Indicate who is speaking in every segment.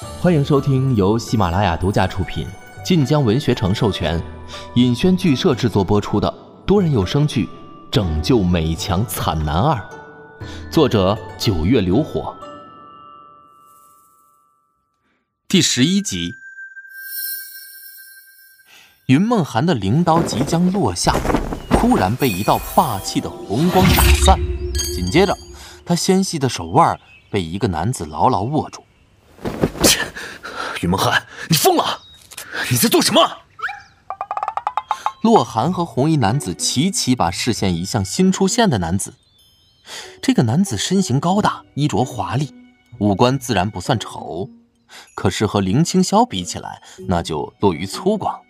Speaker 1: 欢迎收听由喜马拉雅独家出品、晋江文学城授权、尹轩剧社制作播出的多人有声剧《拯救美强惨男二》，作者九月流火，第十一集。云梦涵的灵刀即将落下，突然被一道霸气的红光打散，紧接着，他纤细的手腕被一个男子牢牢握住。
Speaker 2: 云梦涵，你疯了！你在做什么？
Speaker 1: 洛寒和红衣男子齐齐把视线移向新出现的男子。这个男子身形高大，衣着华丽，五官自然不算丑，可是和林青霄比起来，那就落于粗犷。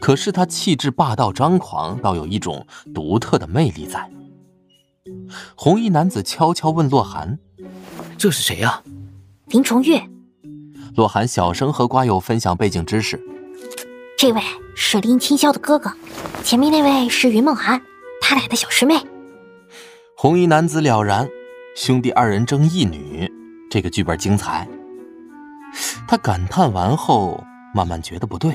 Speaker 1: 可是他气质霸道张狂，倒有一种独特的魅力在。红衣男子悄悄问洛寒：“
Speaker 2: 这是谁呀？”
Speaker 3: 林崇月。
Speaker 1: 洛寒小声和瓜友分享背景知识：“
Speaker 3: 这位是林清霄的哥哥，前面那位是云梦涵，他俩的小师妹。”
Speaker 1: 红衣男子了然，兄弟二人争一女，这个剧本精彩。他感叹完后，慢慢觉得不对。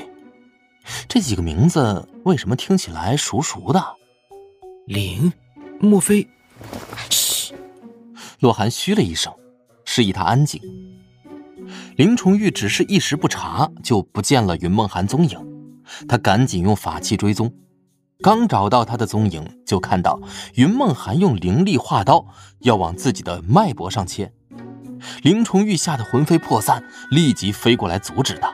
Speaker 1: 这几个名字为什么听起来熟熟的？
Speaker 2: 林，莫非？
Speaker 3: 嘘。
Speaker 1: 洛寒嘘了一声，示意他安静。林重玉只是一时不察，就不见了云梦涵踪影。他赶紧用法器追踪，刚找到他的踪影，就看到云梦涵用灵力化刀要往自己的脉搏上切。林重玉吓得魂飞魄散，立即飞过来阻止他。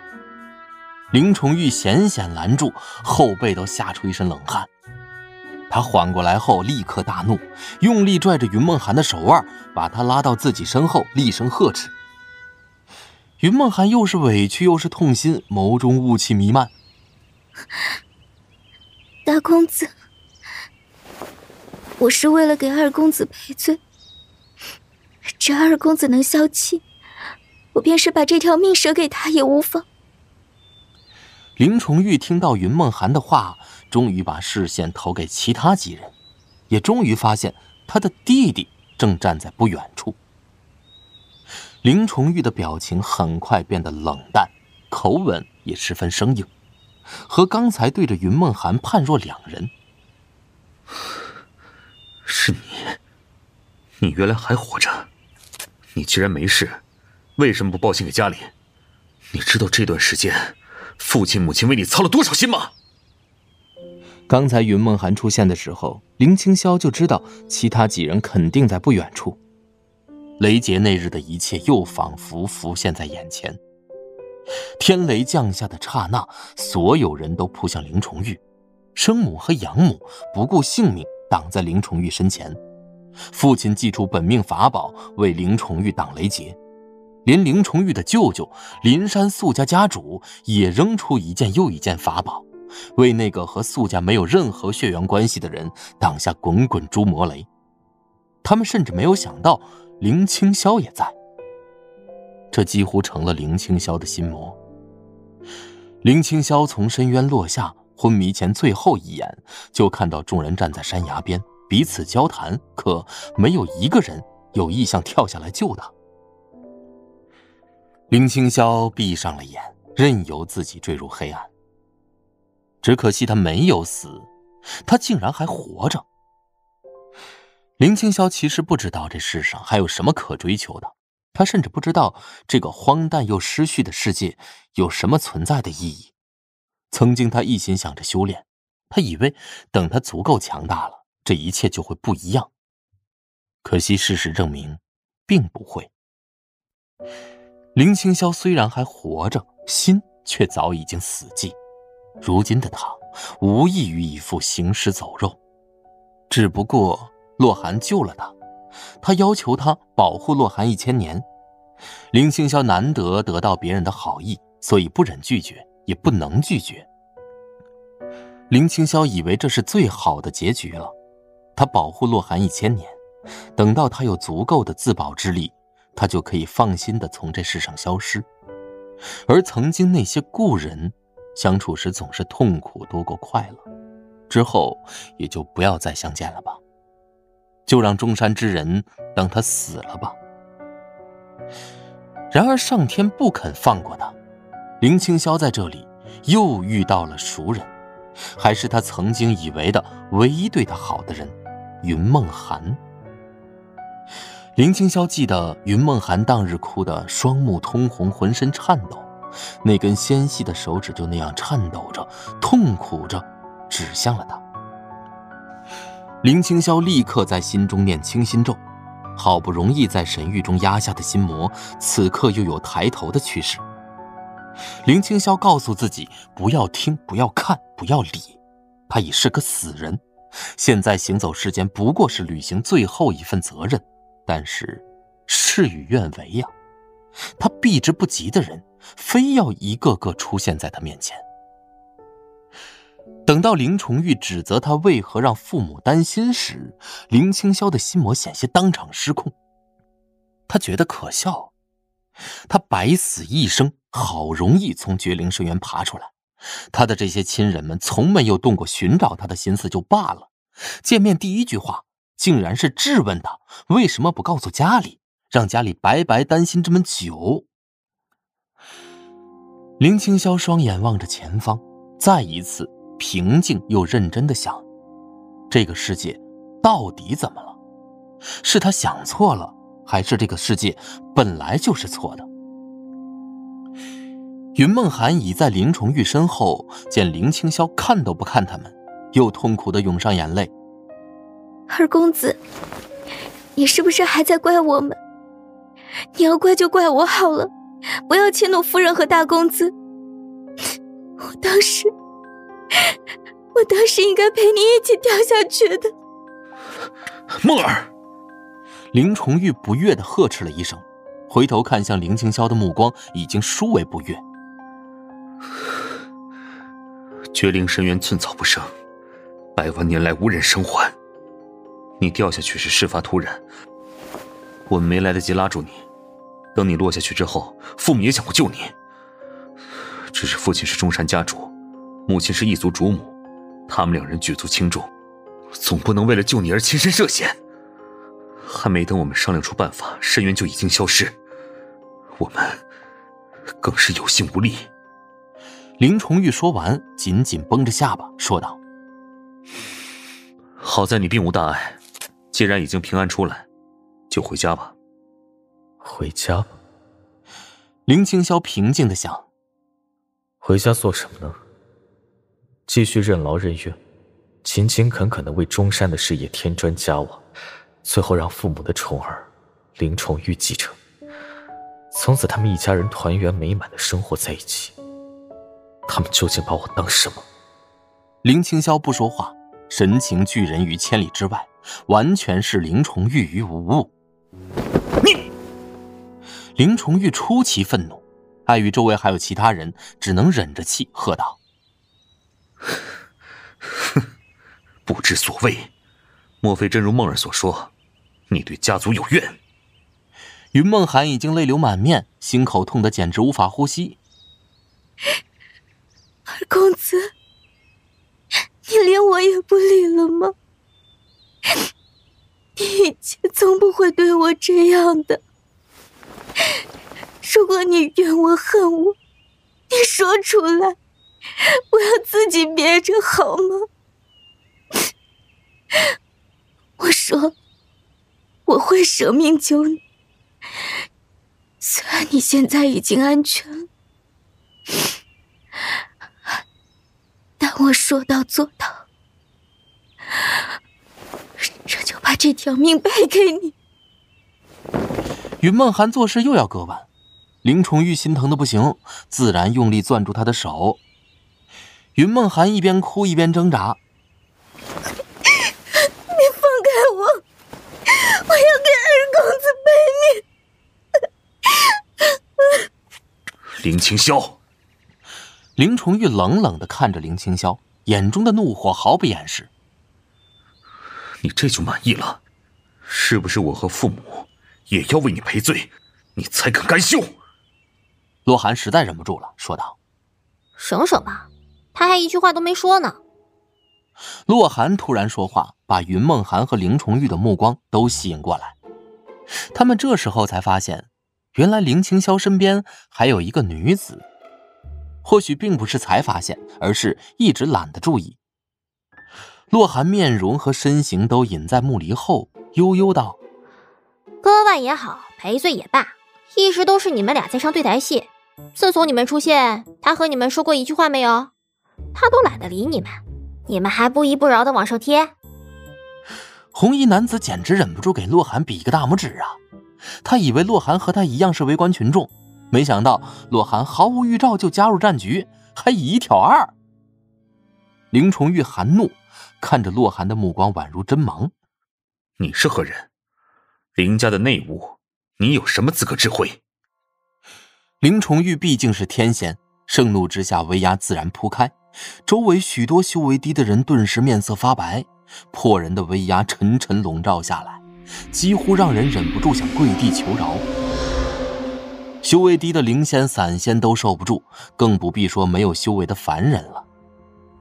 Speaker 1: 林崇玉险险拦住，后背都吓出一身冷汗。他缓过来后，立刻大怒，用力拽着云梦涵的手腕，把他拉到自己身后，厉声呵斥。云梦涵又是委屈又是痛心，眸中雾气弥漫。
Speaker 4: 大公子，我是为了给二公子赔罪，只要二公子能消气，我便是把这条命舍给他也无妨。
Speaker 1: 林崇玉听到云梦涵的话，终于把视线投给其他几人，也终于发现他的弟弟正站在不远处。林崇玉的表情很快变得冷淡，口吻也十分生硬，和刚才对着云梦涵判若两人。
Speaker 2: 是你，你原来还活着？你既然没事，为什么不报信给家里？你知道这段时间？父亲母亲为你操了多少心吗？
Speaker 1: 刚才云梦涵出现的时候，林青霄就知道其他几人肯定在不远处。雷劫那日的一切又仿佛浮现在眼前。天雷降下的刹那，所有人都扑向林重玉，生母和养母不顾性命挡在林重玉身前，父亲祭出本命法宝为林重玉挡雷劫。连林重玉的舅舅林山素家家主也扔出一件又一件法宝，为那个和素家没有任何血缘关系的人挡下滚滚诛魔雷。他们甚至没有想到林青霄也在，这几乎成了林青霄的心魔。林青霄从深渊落下，昏迷前最后一眼就看到众人站在山崖边彼此交谈，可没有一个人有意向跳下来救他。林青霄闭上了眼，任由自己坠入黑暗。只可惜他没有死，他竟然还活着。林青霄其实不知道这世上还有什么可追求的，他甚至不知道这个荒诞又失序的世界有什么存在的意义。曾经他一心想着修炼，他以为等他足够强大了，这一切就会不一样。可惜事实证明，并不会。林青霄虽然还活着，心却早已经死寂。如今的他无异于一副行尸走肉。只不过洛寒救了他，他要求他保护洛寒一千年。林青霄难得得到别人的好意，所以不忍拒绝，也不能拒绝。林青霄以为这是最好的结局了，他保护洛寒一千年，等到他有足够的自保之力。他就可以放心的从这世上消失，而曾经那些故人，相处时总是痛苦多过快乐，之后也就不要再相见了吧，就让中山之人等他死了吧。然而上天不肯放过他，林青霄在这里又遇到了熟人，还是他曾经以为的唯一对他好的人——云梦寒。林青霄记得云梦寒当日哭得双目通红，浑身颤抖，那根纤细的手指就那样颤抖着，痛苦着，指向了他。林青霄立刻在心中念清心咒，好不容易在神域中压下的心魔，此刻又有抬头的趋势。林青霄告诉自己，不要听，不要看，不要理，他已是个死人，现在行走世间不过是履行最后一份责任。但是，事与愿违呀，他避之不及的人，非要一个个出现在他面前。等到林重玉指责他为何让父母担心时，林青霄的心魔险些当场失控。他觉得可笑，他百死一生，好容易从绝灵深渊爬出来，他的这些亲人们从没有动过寻找他的心思就罢了，见面第一句话竟然是质问他为什么不告诉家里，让家里白白担心这么久。林青霄双眼望着前方，再一次。平静又认真的想，这个世界到底怎么了？是他想错了，还是这个世界本来就是错的？云梦涵倚在林重玉身后，见林青霄看都不看他们，又痛苦的涌上眼泪。
Speaker 4: 二公子，你是不是还在怪我们？你要怪就怪我好了，不要迁怒夫人和大公子。我当时。我当时应该陪你一起掉下去的，
Speaker 2: 梦儿。
Speaker 1: 林崇玉不悦的呵斥了一声，回头看向林清霄的目光已经殊为不悦。
Speaker 2: 绝灵深渊寸草不生，百万年来无人生还。你掉下去是事发突然，我们没来得及拉住你。等你落下去之后，父母也想过救你，只是父亲是中山家主。母亲是一族主母，他们两人举足轻重，总不能为了救你而亲身涉险。还没等我们商量出办法，深渊就已经消失，我们更是有心无力。
Speaker 1: 林崇玉说完，紧紧绷着下巴说道：“
Speaker 2: 好在你并无大碍，既然已经平安出来，就回家吧。”
Speaker 5: 回家吧。
Speaker 1: 林青霄平静的想：“
Speaker 5: 回家做什么呢？”继续任劳任怨，勤勤恳恳的为中山的事业添砖加瓦，最后让父母的宠儿林崇玉继承，从此他们一家人团圆美满的生活在一起。他们究竟把我当什么？
Speaker 1: 林青霄不说话，神情拒人于千里之外，完全是林崇玉于无物。
Speaker 2: 你！
Speaker 1: 林崇玉出奇愤怒，碍于周围还有其他人，只能忍着气喝道。
Speaker 2: 哼，不知所谓，莫非真如梦儿所说，你对家族有怨？
Speaker 1: 云梦涵已经泪流满面，心口痛得简直无法呼吸。
Speaker 4: 二公子，你连我也不理了吗？你以前从不会对我这样的。如果你怨我恨我，你说出来。我要自己憋着好吗？我说我会舍命救你，虽然你现在已经安全了，但我说到做到，这就把这条命赔给你。
Speaker 1: 云梦涵做事又要割腕，林崇玉心疼的不行，自然用力攥住他的手。云梦涵一边哭一边挣扎：“
Speaker 4: 你放开我！我要给二公
Speaker 2: 子赔命！”林清霄，
Speaker 1: 林崇玉冷冷的看着林清霄，眼中的怒火毫不掩饰：“
Speaker 2: 你这就满意了？是不是我和父母也要为你赔罪，你才肯甘休？”
Speaker 1: 洛寒实在忍不住了，说道：“
Speaker 3: 省省吧。”他还一句话都没说呢。
Speaker 1: 洛寒突然说话，把云梦涵和林崇玉的目光都吸引过来。他们这时候才发现，原来林清霄身边还有一个女子，或许并不是才发现，而是一直懒得注意。洛寒面容和身形都隐在木篱后，悠悠道：“
Speaker 3: 割腕也好，赔罪也罢，一直都是你们俩在上对台戏。自从你们出现，他和你们说过一句话没有？他都懒得理你们，你们还不依不饶的往上贴。”
Speaker 1: 红衣男子简直忍不住给洛寒比一个大拇指啊！他以为洛寒和他一样是围观群众，没想到洛寒毫无预兆就加入战局，还以一挑二。林崇玉含怒看着洛寒的目光宛如针芒：“
Speaker 2: 你是何人？林家的内务，你有什么资格指挥？”
Speaker 1: 林崇玉毕竟是天仙，盛怒之下威压自然铺开，周围许多修为低的人顿时面色发白，破人的威压沉沉笼罩下来。几乎让人忍不住想跪地求饶。修为低的灵仙、散仙都受不住，更不必说没有修为的凡人了。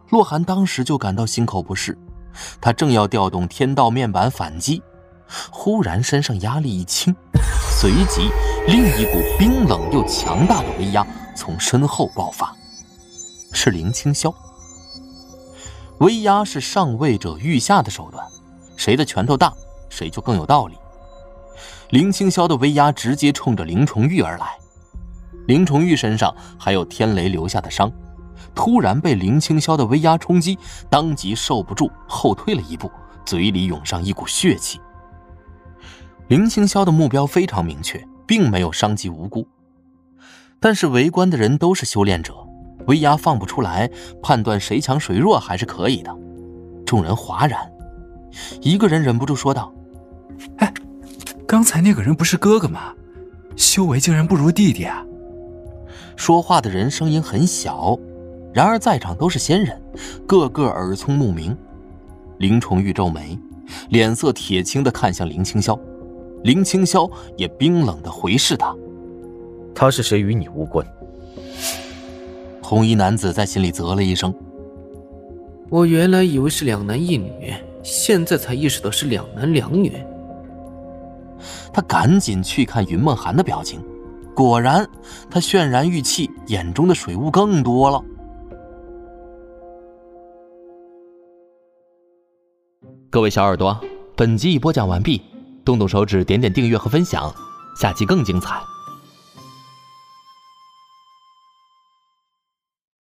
Speaker 1: 洛寒当时就感到心口不适，他正要调动天道面板反击，忽然身上压力一轻，随即另一股冰冷又强大的威压从身后爆发，是林清霄。威压是上位者御下的手段，谁的拳头大？谁就更有道理。林清霄的威压直接冲着林重玉而来，林重玉身上还有天雷留下的伤，突然被林清霄的威压冲击，当即受不住，后退了一步，嘴里涌上一股血气。林清霄的目标非常明确，并没有伤及无辜，但是围观的人都是修炼者，威压放不出来，判断谁强谁弱还是可以的。众人哗然，一个人忍不住说道。
Speaker 6: 哎，刚才那个人不是哥哥吗？修为竟然不如弟弟啊！
Speaker 1: 说话的人声音很小，然而在场都是仙人，个个耳聪目明。林崇玉皱眉，脸色铁青的看向林清霄，林清霄也冰冷的回视他。
Speaker 5: 他是谁与你无关？
Speaker 1: 红衣男子在心里啧了一声。
Speaker 7: 我原来以为是两男一女，现在才意识到是两男两女。
Speaker 1: 他赶紧去看云梦涵的表情，果然，他渲然欲泣，眼中的水雾更多了。各位小耳朵，本集已播讲完毕，动动手指，点点订阅和分享，下期更精彩。